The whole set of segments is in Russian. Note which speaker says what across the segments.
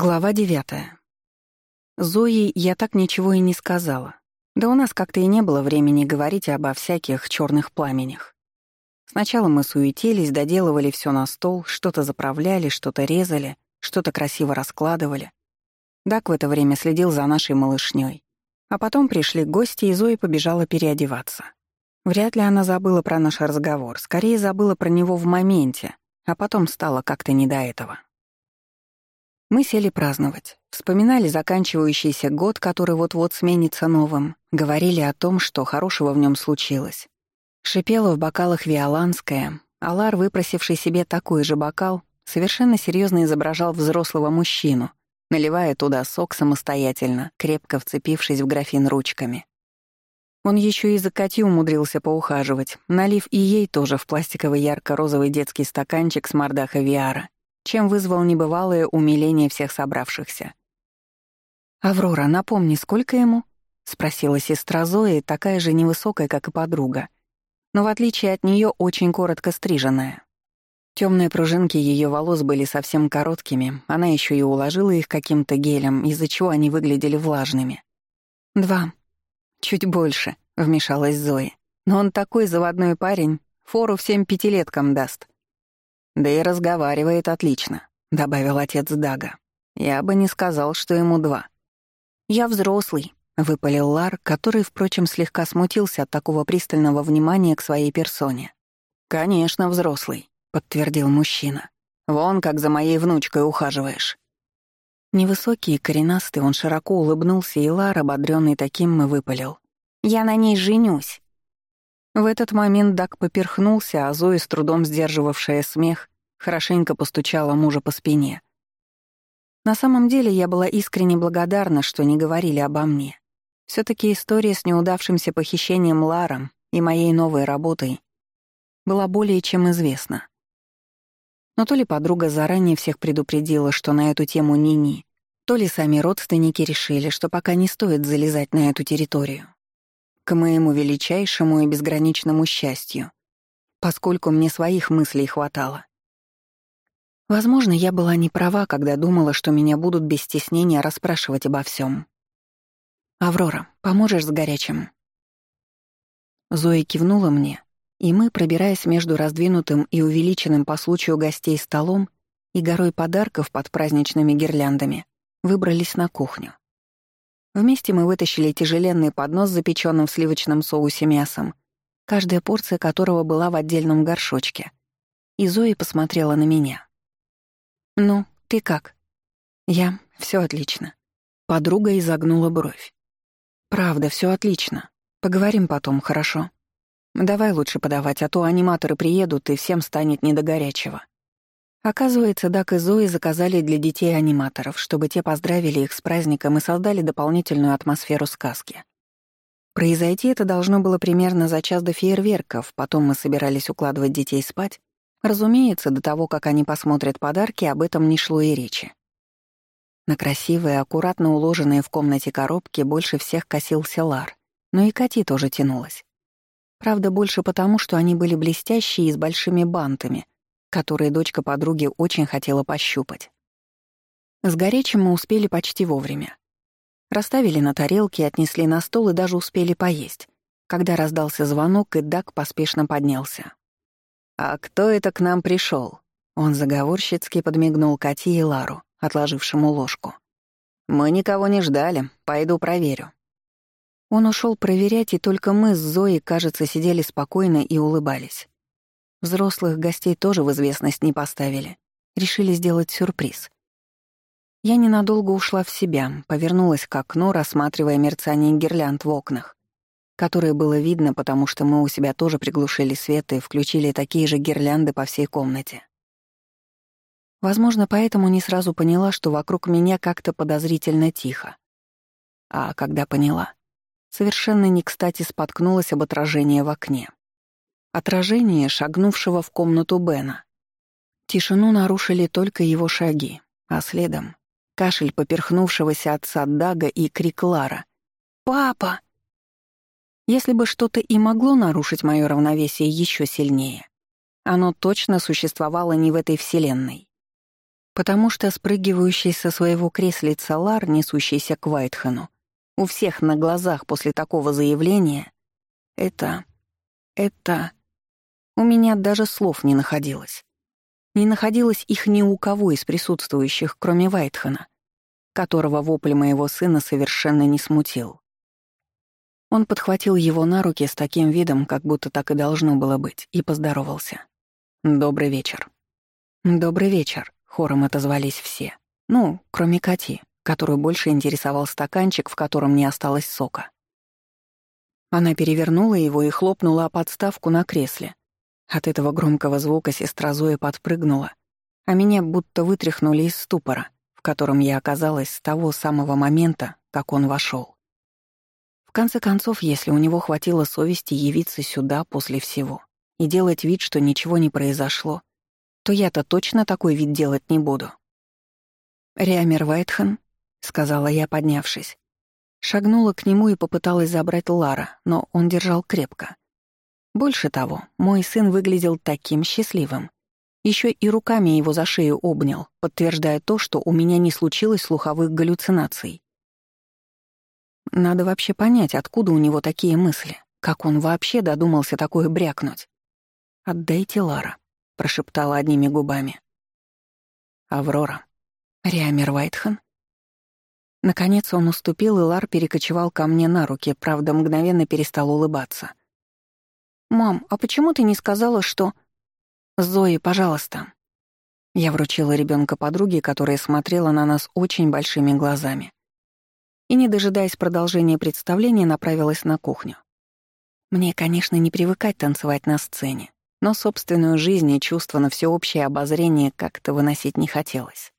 Speaker 1: Глава девятая. Зои я так ничего и не сказала. Да у нас как-то и не было времени говорить обо всяких черных пламенях. Сначала мы суетились, доделывали все на стол, что-то заправляли, что-то резали, что-то красиво раскладывали. Дак в это время следил за нашей малышней. А потом пришли гости, и Зои побежала переодеваться. Вряд ли она забыла про наш разговор, скорее забыла про него в моменте, а потом стало как-то не до этого. Мы сели праздновать, вспоминали заканчивающийся год, который вот-вот сменится новым, говорили о том, что хорошего в нем случилось. Шипела в бокалах виоланская, Алар, выпросивший себе такой же бокал, совершенно серьезно изображал взрослого мужчину, наливая туда сок самостоятельно, крепко вцепившись в графин ручками. Он еще и за Катю умудрился поухаживать, налив и ей тоже в пластиковый ярко-розовый детский стаканчик с мордаха Виара чем вызвал небывалое умиление всех собравшихся. «Аврора, напомни, сколько ему?» — спросила сестра Зои, такая же невысокая, как и подруга, но в отличие от нее очень коротко стриженная. Темные пружинки ее волос были совсем короткими, она еще и уложила их каким-то гелем, из-за чего они выглядели влажными. «Два. Чуть больше», — вмешалась Зои. «Но он такой заводной парень, фору всем пятилеткам даст». «Да и разговаривает отлично», — добавил отец Дага. «Я бы не сказал, что ему два». «Я взрослый», — выпалил Лар, который, впрочем, слегка смутился от такого пристального внимания к своей персоне. «Конечно, взрослый», — подтвердил мужчина. «Вон как за моей внучкой ухаживаешь». Невысокий и коренастый, он широко улыбнулся, и Лар, ободрённый таким, мы выпалил. «Я на ней женюсь». В этот момент Дак поперхнулся, а Зои, с трудом сдерживавшая смех, хорошенько постучала мужа по спине. На самом деле я была искренне благодарна, что не говорили обо мне. все таки история с неудавшимся похищением Ларом и моей новой работой была более чем известна. Но то ли подруга заранее всех предупредила, что на эту тему ни-ни, то ли сами родственники решили, что пока не стоит залезать на эту территорию к моему величайшему и безграничному счастью, поскольку мне своих мыслей хватало. Возможно, я была не права, когда думала, что меня будут без стеснения расспрашивать обо всем. «Аврора, поможешь с горячим?» Зоя кивнула мне, и мы, пробираясь между раздвинутым и увеличенным по случаю гостей столом и горой подарков под праздничными гирляндами, выбрались на кухню. Вместе мы вытащили тяжеленный поднос с запеченным в сливочном соусе мясом, каждая порция которого была в отдельном горшочке. И Зои посмотрела на меня. «Ну, ты как?» «Я. все отлично». Подруга изогнула бровь. «Правда, все отлично. Поговорим потом, хорошо? Давай лучше подавать, а то аниматоры приедут, и всем станет не до горячего». Оказывается, Дак и Зои заказали для детей аниматоров, чтобы те поздравили их с праздником и создали дополнительную атмосферу сказки. Произойти это должно было примерно за час до фейерверков, потом мы собирались укладывать детей спать. Разумеется, до того, как они посмотрят подарки, об этом не шло и речи. На красивые, аккуратно уложенные в комнате коробки больше всех косился Лар, но и Кати тоже тянулась. Правда, больше потому, что они были блестящие и с большими бантами — которые дочка подруги очень хотела пощупать. С горячим мы успели почти вовремя. Расставили на тарелке, отнесли на стол и даже успели поесть, когда раздался звонок, и Дак поспешно поднялся. «А кто это к нам пришел? Он заговорщицки подмигнул Кати и Лару, отложившему ложку. «Мы никого не ждали, пойду проверю». Он ушел проверять, и только мы с Зоей, кажется, сидели спокойно и улыбались. Взрослых гостей тоже в известность не поставили. Решили сделать сюрприз. Я ненадолго ушла в себя, повернулась к окну, рассматривая мерцание гирлянд в окнах, которое было видно, потому что мы у себя тоже приглушили свет и включили такие же гирлянды по всей комнате. Возможно, поэтому не сразу поняла, что вокруг меня как-то подозрительно тихо. А когда поняла, совершенно не кстати споткнулась об отражение в окне. Отражение шагнувшего в комнату Бена. Тишину нарушили только его шаги, а следом — кашель поперхнувшегося отца Дага и крик Лара. «Папа!» Если бы что-то и могло нарушить мое равновесие еще сильнее, оно точно существовало не в этой вселенной. Потому что спрыгивающий со своего креслица Лар, несущийся к Вайтхену, у всех на глазах после такого заявления, это... это... У меня даже слов не находилось. Не находилось их ни у кого из присутствующих, кроме Вайтхена, которого вопль моего сына совершенно не смутил. Он подхватил его на руки с таким видом, как будто так и должно было быть, и поздоровался. «Добрый вечер». «Добрый вечер», — хором отозвались все. Ну, кроме Кати, которую больше интересовал стаканчик, в котором не осталось сока. Она перевернула его и хлопнула о подставку на кресле. От этого громкого звука сестра Зоя подпрыгнула, а меня будто вытряхнули из ступора, в котором я оказалась с того самого момента, как он вошел. В конце концов, если у него хватило совести явиться сюда после всего и делать вид, что ничего не произошло, то я-то точно такой вид делать не буду. «Риамер Вайтхен», — сказала я, поднявшись. Шагнула к нему и попыталась забрать Лара, но он держал крепко. Больше того, мой сын выглядел таким счастливым. Еще и руками его за шею обнял, подтверждая то, что у меня не случилось слуховых галлюцинаций. Надо вообще понять, откуда у него такие мысли. Как он вообще додумался такое брякнуть? «Отдайте Лара», — прошептала одними губами. «Аврора». «Риамер Вайтхан?» Наконец он уступил, и Лар перекочевал ко мне на руки, правда, мгновенно перестал улыбаться. «Мам, а почему ты не сказала, что...» «Зои, пожалуйста». Я вручила ребенка подруге, которая смотрела на нас очень большими глазами и, не дожидаясь продолжения представления, направилась на кухню. Мне, конечно, не привыкать танцевать на сцене, но собственную жизнь и чувство на всеобщее обозрение как-то выносить не хотелось.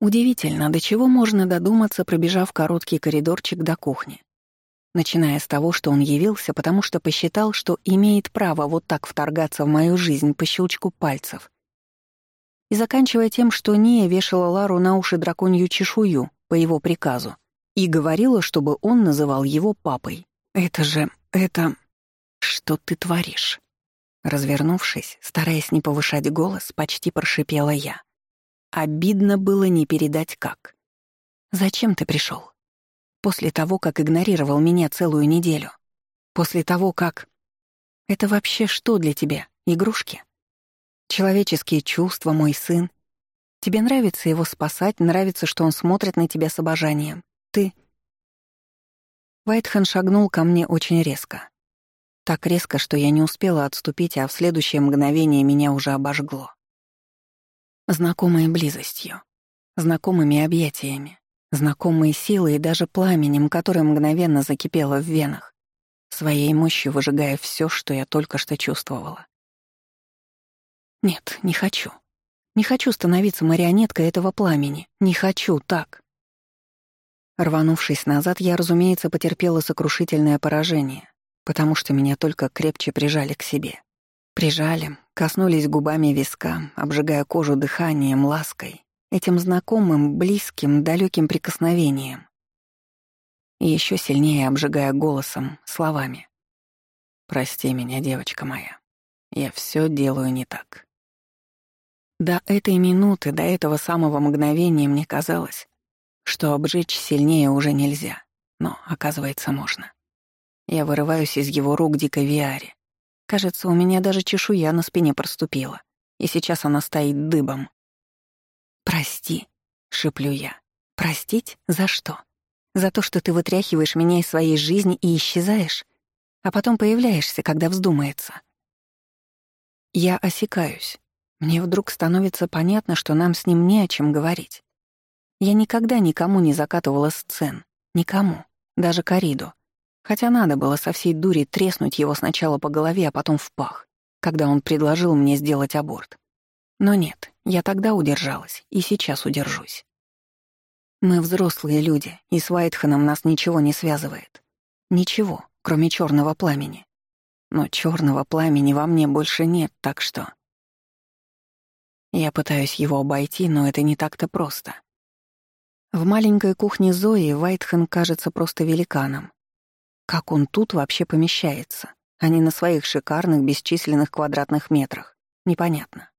Speaker 1: Удивительно, до чего можно додуматься, пробежав короткий коридорчик до кухни. Начиная с того, что он явился, потому что посчитал, что имеет право вот так вторгаться в мою жизнь по щелчку пальцев. И заканчивая тем, что Ния вешала Лару на уши драконью чешую, по его приказу и говорила, чтобы он называл его папой. «Это же... это... что ты творишь?» Развернувшись, стараясь не повышать голос, почти прошипела я. Обидно было не передать как. «Зачем ты пришел? После того, как игнорировал меня целую неделю? После того, как... Это вообще что для тебя? Игрушки? Человеческие чувства, мой сын, Тебе нравится его спасать, нравится, что он смотрит на тебя с обожанием. Ты...» Вайтхен шагнул ко мне очень резко. Так резко, что я не успела отступить, а в следующее мгновение меня уже обожгло. Знакомой близостью, знакомыми объятиями, знакомой силой и даже пламенем, которое мгновенно закипело в венах, своей мощью выжигая все, что я только что чувствовала. Нет, не хочу. Не хочу становиться марионеткой этого пламени. Не хочу так. Рванувшись назад, я, разумеется, потерпела сокрушительное поражение, потому что меня только крепче прижали к себе. Прижали, коснулись губами виска, обжигая кожу дыханием, лаской, этим знакомым, близким, далеким прикосновением. И еще сильнее обжигая голосом, словами. «Прости меня, девочка моя. Я все делаю не так». До этой минуты, до этого самого мгновения мне казалось, что обжечь сильнее уже нельзя, но, оказывается, можно. Я вырываюсь из его рук дикой Виаре. Кажется, у меня даже чешуя на спине проступила, и сейчас она стоит дыбом. «Прости», — шеплю я. «Простить? За что? За то, что ты вытряхиваешь меня из своей жизни и исчезаешь, а потом появляешься, когда вздумается». Я осекаюсь, мне вдруг становится понятно, что нам с ним не о чем говорить. Я никогда никому не закатывала сцен. Никому. Даже Кариду. Хотя надо было со всей дури треснуть его сначала по голове, а потом в пах, когда он предложил мне сделать аборт. Но нет, я тогда удержалась, и сейчас удержусь. Мы взрослые люди, и с Вайтханом нас ничего не связывает. Ничего, кроме черного пламени. Но черного пламени во мне больше нет, так что... Я пытаюсь его обойти, но это не так-то просто. В маленькой кухне Зои Вайтхен кажется просто великаном. Как он тут вообще помещается, а не на своих шикарных бесчисленных квадратных метрах? Непонятно.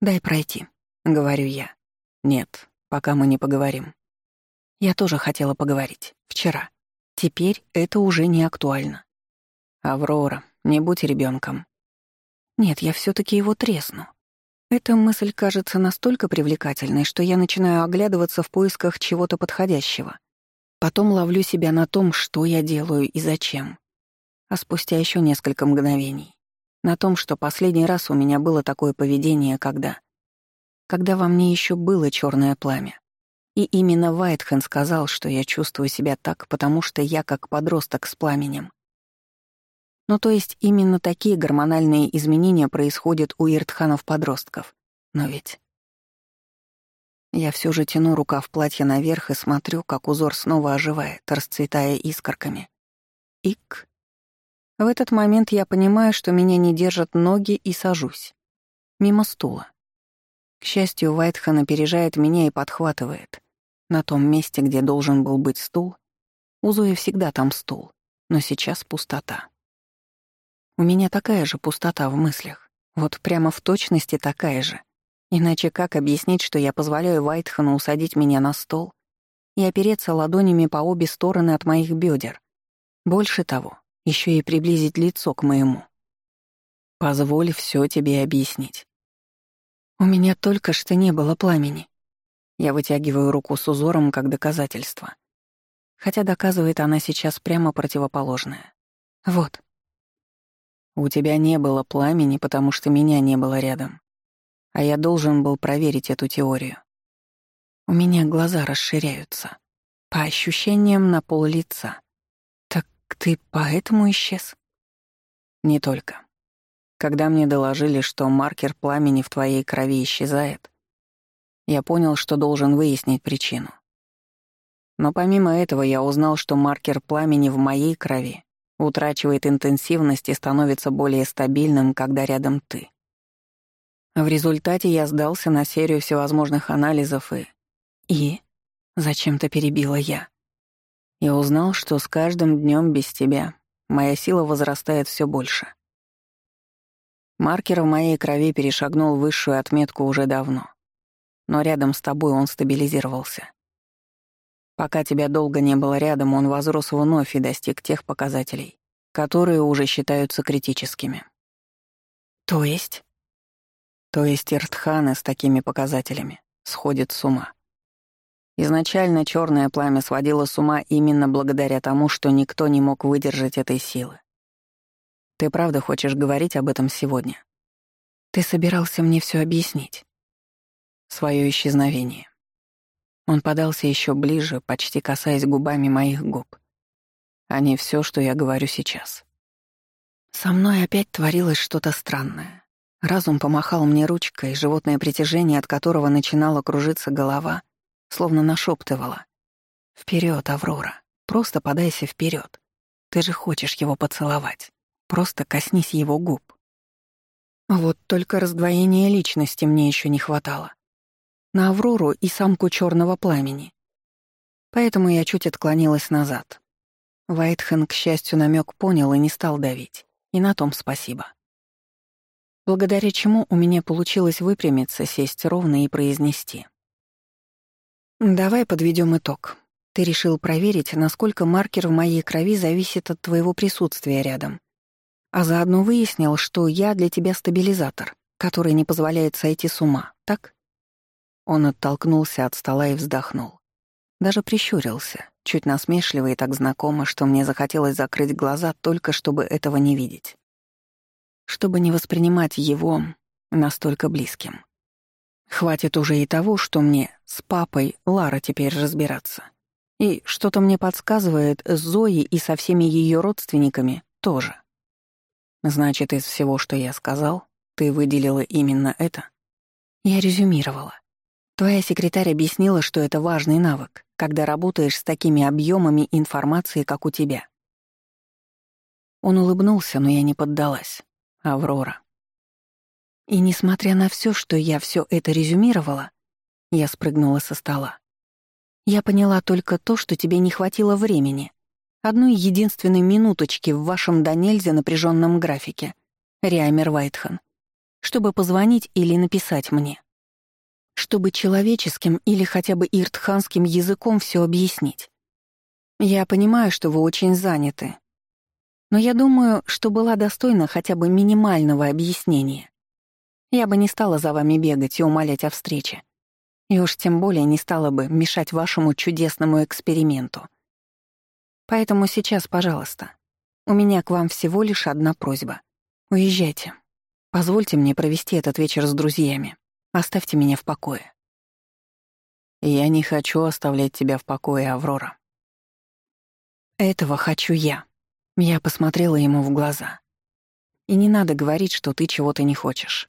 Speaker 1: «Дай пройти», — говорю я. Нет, пока мы не поговорим. Я тоже хотела поговорить. Вчера. Теперь это уже не актуально. Аврора, не будь ребенком. Нет, я все таки его тресну. Эта мысль кажется настолько привлекательной, что я начинаю оглядываться в поисках чего-то подходящего. Потом ловлю себя на том, что я делаю и зачем. А спустя еще несколько мгновений. На том, что последний раз у меня было такое поведение, когда... Когда во мне еще было черное пламя. И именно Вайтхен сказал, что я чувствую себя так, потому что я как подросток с пламенем. Ну то есть именно такие гормональные изменения происходят у иртханов-подростков. Но ведь... Я все же тяну рукав платья наверх и смотрю, как узор снова оживает, расцветая искорками. Ик. В этот момент я понимаю, что меня не держат ноги и сажусь. Мимо стула. К счастью, Вайтхан опережает меня и подхватывает. На том месте, где должен был быть стул, у Зои всегда там стул, но сейчас пустота. У меня такая же пустота в мыслях. Вот прямо в точности такая же. Иначе как объяснить, что я позволяю Вайтхану усадить меня на стол и опереться ладонями по обе стороны от моих бедер? Больше того, еще и приблизить лицо к моему. Позволь все тебе объяснить. У меня только что не было пламени. Я вытягиваю руку с узором как доказательство. Хотя доказывает она сейчас прямо противоположное. Вот. У тебя не было пламени, потому что меня не было рядом а я должен был проверить эту теорию. У меня глаза расширяются. По ощущениям на пол лица. Ты поэтому исчез? Не только. Когда мне доложили, что маркер пламени в твоей крови исчезает, я понял, что должен выяснить причину. Но помимо этого я узнал, что маркер пламени в моей крови утрачивает интенсивность и становится более стабильным, когда рядом ты. В результате я сдался на серию всевозможных анализов и... И... Зачем-то перебила я. И узнал, что с каждым днем без тебя моя сила возрастает все больше. Маркер в моей крови перешагнул высшую отметку уже давно. Но рядом с тобой он стабилизировался. Пока тебя долго не было рядом, он возрос вновь и достиг тех показателей, которые уже считаются критическими. То есть? То есть Иртханы с такими показателями сходят с ума. Изначально черное пламя сводило с ума именно благодаря тому, что никто не мог выдержать этой силы. Ты правда хочешь говорить об этом сегодня? Ты собирался мне все объяснить. Свое исчезновение. Он подался еще ближе, почти касаясь губами моих губ. А не все, что я говорю сейчас. Со мной опять творилось что-то странное. Разум помахал мне ручкой, животное притяжение, от которого начинала кружиться голова, словно нашептывало. «Вперед, Аврора! Просто подайся вперед! Ты же хочешь его поцеловать! Просто коснись его губ!» Вот только раздвоения личности мне еще не хватало. На Аврору и самку черного пламени. Поэтому я чуть отклонилась назад. Вайтхен, к счастью, намек понял и не стал давить. И на том спасибо благодаря чему у меня получилось выпрямиться, сесть ровно и произнести. «Давай подведем итог. Ты решил проверить, насколько маркер в моей крови зависит от твоего присутствия рядом. А заодно выяснил, что я для тебя стабилизатор, который не позволяет сойти с ума, так?» Он оттолкнулся от стола и вздохнул. Даже прищурился, чуть насмешливо и так знакомо, что мне захотелось закрыть глаза только чтобы этого не видеть чтобы не воспринимать его настолько близким. Хватит уже и того, что мне с папой Лара теперь разбираться. И что-то мне подсказывает с Зоей и со всеми ее родственниками тоже. Значит, из всего, что я сказал, ты выделила именно это? Я резюмировала. Твоя секретарь объяснила, что это важный навык, когда работаешь с такими объемами информации, как у тебя. Он улыбнулся, но я не поддалась. Аврора. И несмотря на все, что я все это резюмировала, я спрыгнула со стола. Я поняла только то, что тебе не хватило времени. Одной единственной минуточки в вашем до нельзя напряженном графике, Риамер Вайтхан, чтобы позвонить или написать мне. чтобы человеческим или хотя бы иртханским языком все объяснить. Я понимаю, что вы очень заняты, но я думаю, что была достойна хотя бы минимального объяснения. Я бы не стала за вами бегать и умолять о встрече. И уж тем более не стала бы мешать вашему чудесному эксперименту. Поэтому сейчас, пожалуйста, у меня к вам всего лишь одна просьба. Уезжайте. Позвольте мне провести этот вечер с друзьями. Оставьте меня в покое.
Speaker 2: Я не хочу оставлять тебя в покое, Аврора.
Speaker 1: Этого хочу я. Я посмотрела ему в глаза. И не надо говорить, что ты чего-то не хочешь.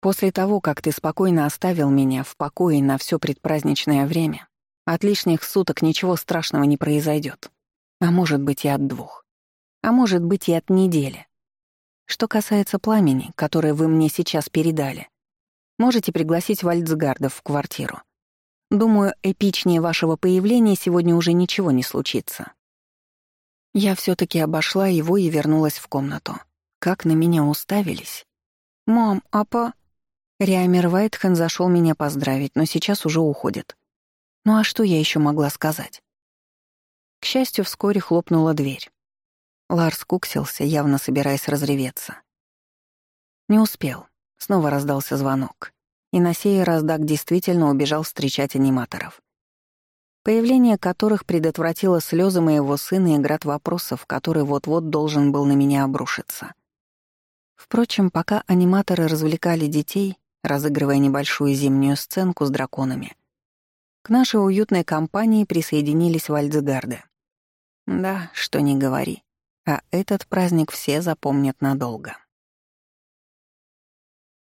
Speaker 1: После того, как ты спокойно оставил меня в покое на все предпраздничное время, от лишних суток ничего страшного не произойдет. А может быть и от двух. А может быть и от недели. Что касается пламени, которое вы мне сейчас передали, можете пригласить Вальцгардов в квартиру. Думаю, эпичнее вашего появления сегодня уже ничего не случится. Я все таки обошла его и вернулась в комнату. Как на меня уставились. «Мам, а по...» Риамер Вайтхен зашел меня поздравить, но сейчас уже уходит. Ну а что я еще могла сказать? К счастью, вскоре хлопнула дверь. Ларс куксился, явно собираясь разреветься. Не успел. Снова раздался звонок. И на сей раз Даг действительно убежал встречать аниматоров. Появление которых предотвратило слезы моего сына и град вопросов, который вот-вот должен был на меня обрушиться. Впрочем, пока аниматоры развлекали детей, разыгрывая небольшую зимнюю сценку с драконами. К нашей уютной компании присоединились вальдзгарды. Да, что не говори, а этот праздник все запомнят надолго.